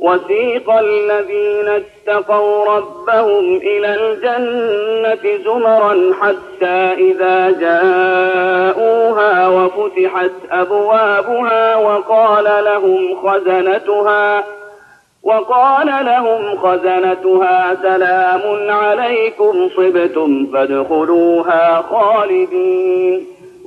وسيق الذين اتقوا ربهم إلى الجنة زمرا حتى إذا جاءوها وفتحت أبوابها وقال لهم خزنتها وقال لهم خزنتها سلام عليكم صبتم فادخلوها خالدين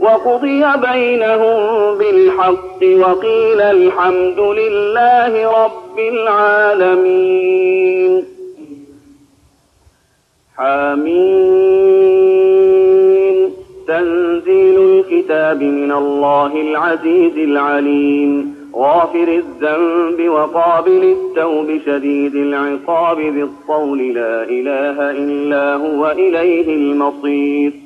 وقضي بينهم بالحق وقيل الحمد لله رب العالمين. حميم. تنزيل الكتاب من الله العزيز العليم. غافر الذنب وقابل التوب شديد العقاب ذي الطول. لا إله إلا هو إليه المصير.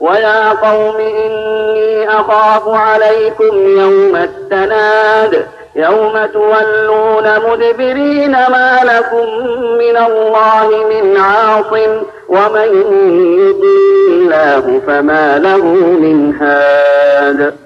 ويا قوم إني أخاف عليكم يوم التناد يوم تولون مدبرين ما لكم من الله من عاصم ومن يضل الله فما له من هاد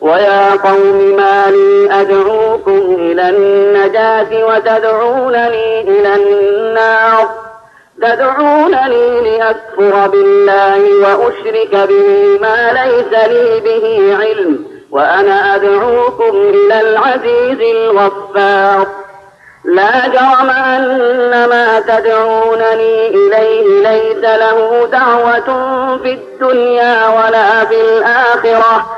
ويا قوم ما لي أدعوكم إلى النجاة وتدعونني إلى النار. تدعونني لأكفر بالله وأشرك به ما ليس لي به علم وأنا أدعوكم إلى العزيز الغفار. لا جرم أن ما تدعونني إليه ليس له دعوة في الدنيا ولا في الآخرة.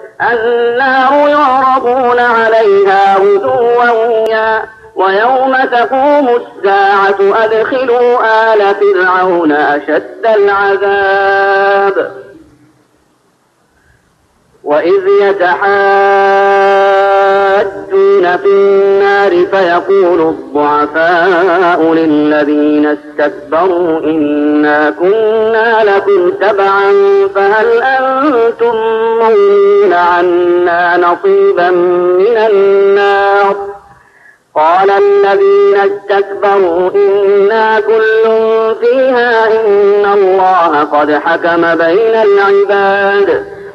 النار يعرضون عليها غدوا ويوم تقوم الساعة أدخلوا آل فرعون أشد العذاب. وإذ يتحاجون في النار فيقول الضعفاء للذين استكبروا إنا كنا لكم تبعا فهل أنتم مغنون عنا نصيبا من النار قال الذين استكبروا إنا كل فيها إن الله قد حكم بين العباد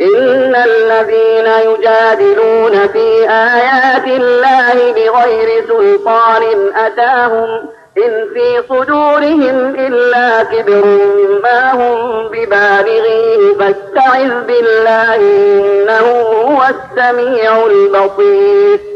إن الذين يجادلون في آيات الله بغير سلطان أتاهم إن في صدورهم إلا كبر ما هم ببالغيه فاستعذ بالله إنه هو السميع البصير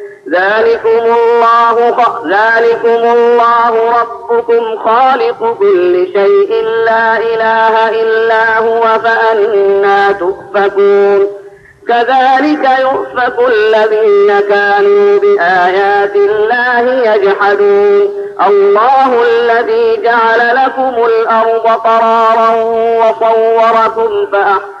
ذلكم الله ذلكم الله ربكم خالق كل شيء لا إله إلا هو فأنا تؤفكون. كذلك يؤفك الذين كانوا بآيات الله يجحدون. الله الذي جعل لكم الأرض قرارا وصوركم فأحسن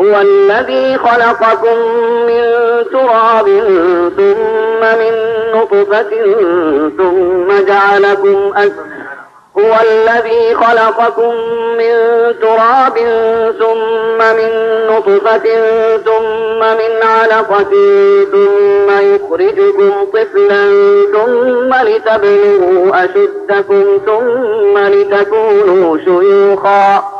هو الذي خلقكم من تراب ثم من نطفة ثم جعلكم هو الذي خلقكم من تراب ثم من نطفة ثم من علقة ثم يخرجكم طفلا ثم لتبلغوا أشدكم ثم لتكونوا شيوخا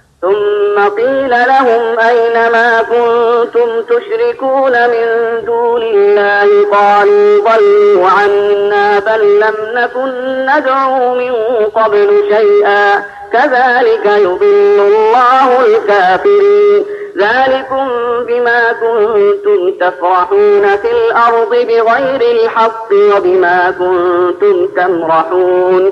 ثم قيل لهم أين ما كنتم تشركون من دون الله؟ قالوا ضلوا عنا بل لم نكن ندعو من قبل شيئا. كذلك يضل الله الكافرين. ذلكم بما كنتم تفرحون في الأرض بغير الحق وبما كنتم تمرحون.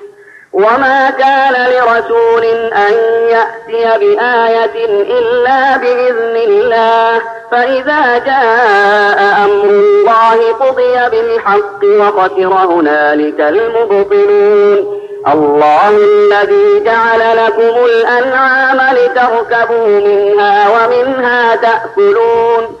وما كان لرسول أن يأتي بآية إلا بإذن الله فإذا جاء أمر الله قضي بالحق وخسر هنالك المبطلون الله الذي جعل لكم الأنعام لتركبوا منها ومنها تأكلون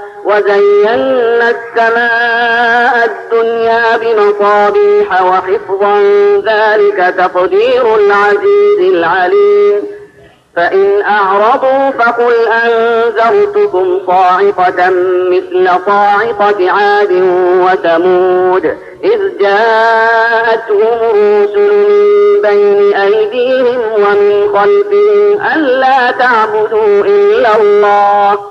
وزينا السماء الدنيا بمصابيح وحفظا ذلك تقدير العزيز العليم. فإن أعرضوا فقل أنذرتكم صاعقة مثل صاعقة عاد وثمود. إذ جاءتهم الرسل من بين أيديهم ومن خلفهم ألا تعبدوا إلا الله.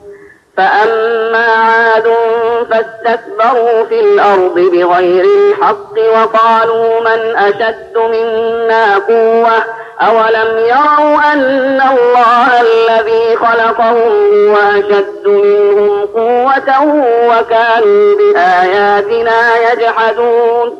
فأما عاد فاستكبروا في الأرض بغير الحق وقالوا من أشد منا قوة؟ أولم يروا أن الله الذي خلقهم وأشد منهم قوة وكانوا بآياتنا يجحدون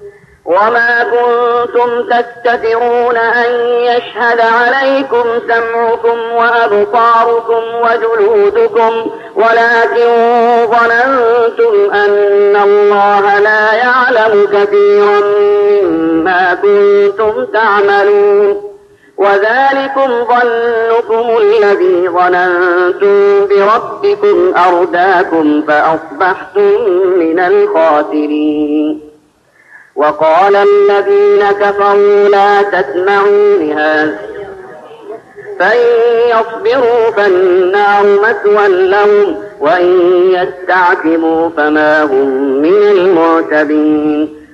وما كنتم تستترون أن يشهد عليكم سمعكم وأبصاركم وجلودكم ولكن ظننتم أن الله لا يعلم كثيرا مما كنتم تعملون وذلكم ظنكم الذي ظننتم بربكم أرداكم فأصبحتم من الخاسرين وقال الذين كفروا لا تسمعوا لهذا فإن يصبروا فالنار مثوى لهم وإن يستعتبوا فما هم من المعتبين.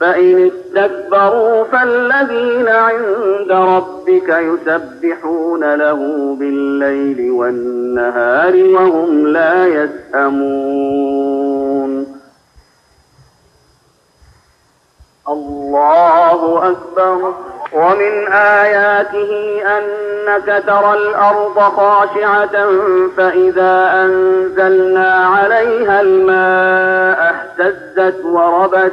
فإن استكبروا فالذين عند ربك يسبحون له بالليل والنهار وهم لا يسأمون. الله أكبر. ومن آياته أنك ترى الأرض خاشعة فإذا أنزلنا عليها الماء اهتزت وربت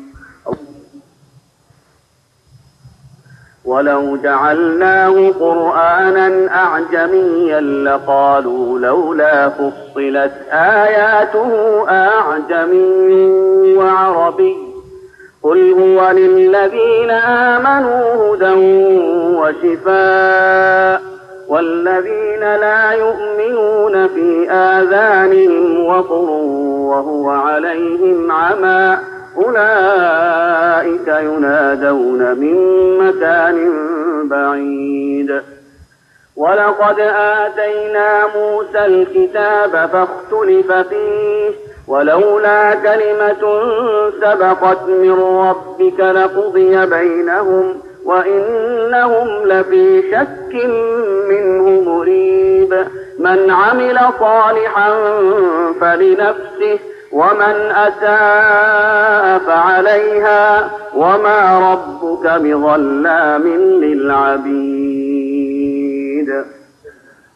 ولو جعلناه قرآنا أعجميا لقالوا لولا فصلت آياته أعجمي وعربي. قل هو للذين آمنوا هدى وشفاء والذين لا يؤمنون في آذانهم وقر وهو عليهم عمى. أولئك ينادون من مكان بعيد. ولقد آتينا موسى الكتاب فاختلف فيه ولولا كلمة سبقت من ربك لقضي بينهم وإنهم لفي شك منه مريب. من عمل صالحا فلنفسه ومن أساء فعليها وما ربك بظلام للعبيد.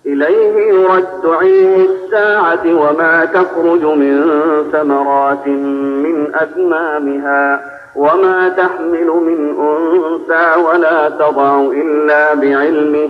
إليه يرد علم الساعة وما تخرج من ثمرات من أكمامها وما تحمل من أنثى ولا تضع إلا بعلمه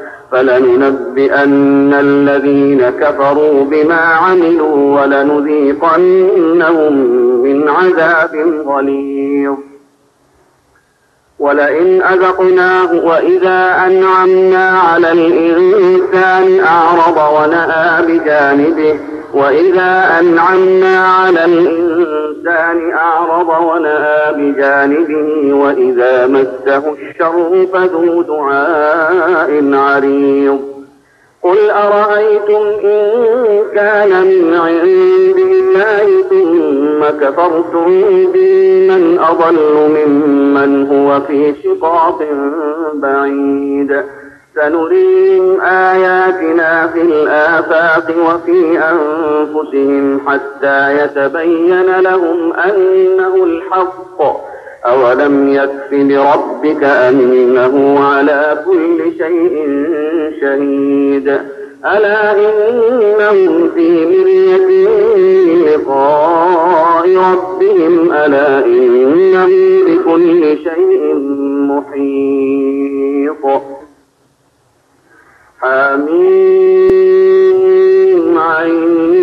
فلننبئن الذين كفروا بما عملوا ولنذيقنهم من عذاب غليظ. ولئن أذقناه وإذا أنعمنا على الإنسان أعرض ونأى بجانبه وإذا أنعمنا على الإنسان أعرض ونأى بجانبه وإذا مسه الشر فذو دعاء عريض. قل أرأيتم إن كان من عند الله ثم كفرتم بمن أضل ممن هو في شقاق بعيد سنريهم آياتنا في الآفاق وفي أنفسهم حتى يتبين لهم أنه الحق أولم يكف بربك أنه على كل شيء شهيد ألا إنهم في مرية لقاء ربهم ألا إنه بكل شيء محيط حميم عين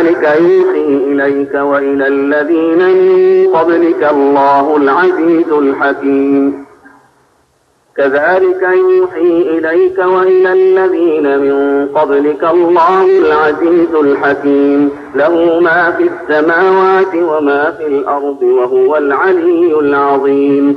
كذلك يوحي إليك وإلى الذين من قبلك الله العزيز الحكيم. كذلك يوحي إليك وإلى الذين من قبلك الله العزيز الحكيم. له ما في السماوات وما في الأرض وهو العلي العظيم.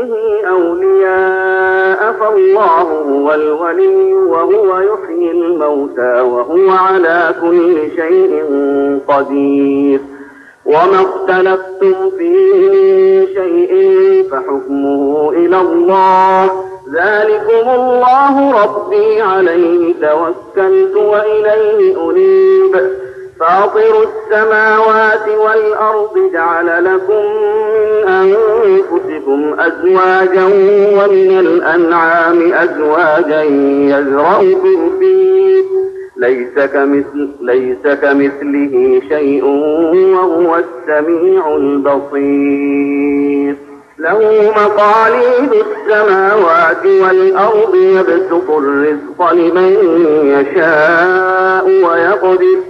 دونه أولياء فالله هو الولي وهو يحيي الموتى وهو على كل شيء قدير. وما اختلفتم فيه شيء فحكمه إلى الله. ذلكم الله ربي عليه توكلت وإليه أنيب. فاطر السماوات والأرض جعل لكم من أنفسكم أزواجا ومن الأنعام أزواجا يزرعكم فيه. ليس كمثل ليس كمثله شيء وهو السميع البصير. له مقاليد السماوات والأرض يبسط الرزق لمن يشاء ويقدر.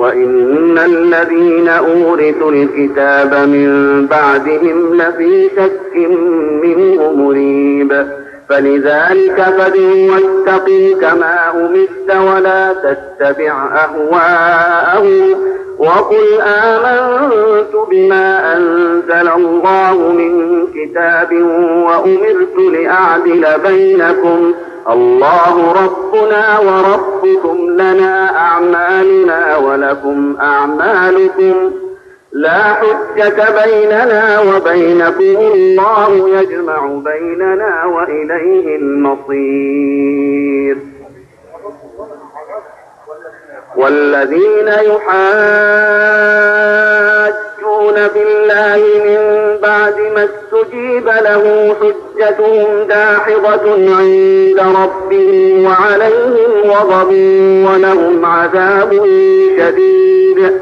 وإن الذين أورثوا الكتاب من بعدهم لفي شك منه مريب. فلذلك فادع واتقي كما أمرت ولا تتبع أهواءهم. وقل آمنت بما أنزل الله من كتاب وأمرت لأعدل بينكم. الله ربنا وربكم لنا أعمالنا ولكم أعمالكم لا حجة بيننا وبينكم الله يجمع بيننا وإليه المصير. والذين يحاجون بالله من بعد ما استجيب له حجتهم داحضة عند ربهم وعليهم غضب ولهم عذاب شديد.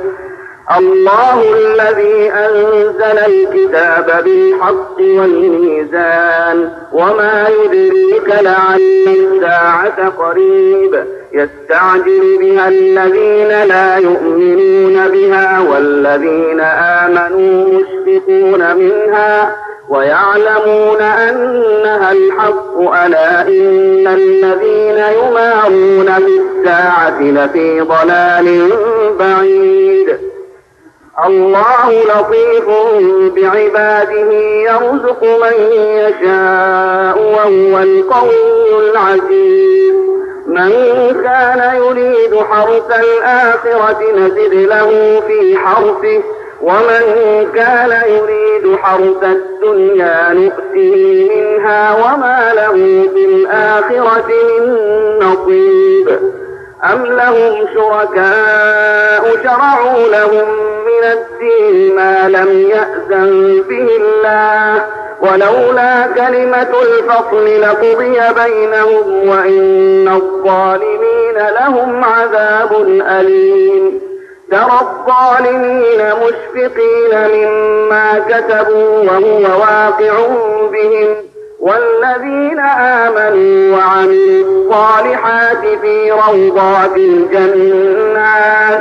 الله الذي أنزل الكتاب بالحق والميزان وما يدريك لعل الساعة قريب. يستعجل بها الذين لا يؤمنون بها والذين آمنوا مشفقون منها ويعلمون أنها الحق. ألا إن الذين يمارون في الساعة لفي ضلال بعيد. الله لطيف بعباده يرزق من يشاء وهو القوي العزيز. من كان يريد حرث الآخرة نزد له في حرثه ومن كان يريد حرث الدنيا نؤتيه منها وما له في الآخرة من نصيب. أم لهم شركاء شرعوا لهم من الدين ما لم يأذن به الله. ولولا كلمة الفصل لقضي بينهم وإن الظالمين لهم عذاب أليم. ترى الظالمين مشفقين مما كتبوا وهو واقع بهم. والذين آمنوا وعملوا الصالحات في روضات الجنات.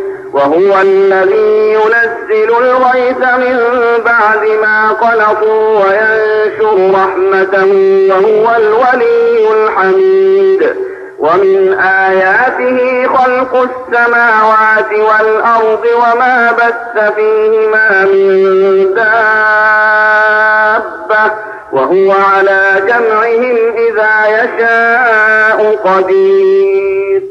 وهو الذي ينزل الغيث من بعد ما قلقوا وينشر رحمته وهو الولي الحميد. ومن آياته خلق السماوات والأرض وما بث فيهما من دابة وهو على جمعهم إذا يشاء قدير.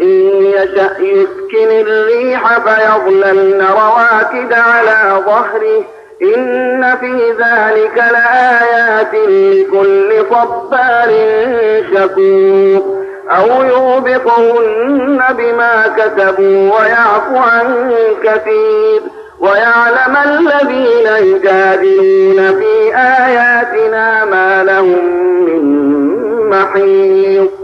إن يشأ يسكن الريح فيظللن رواكد على ظهره. إن في ذلك لآيات لكل صبار شكور. أو يوبقهن بما كتبوا ويعفو عن كثير. ويعلم الذين يجادلون في آياتنا ما لهم من محيط.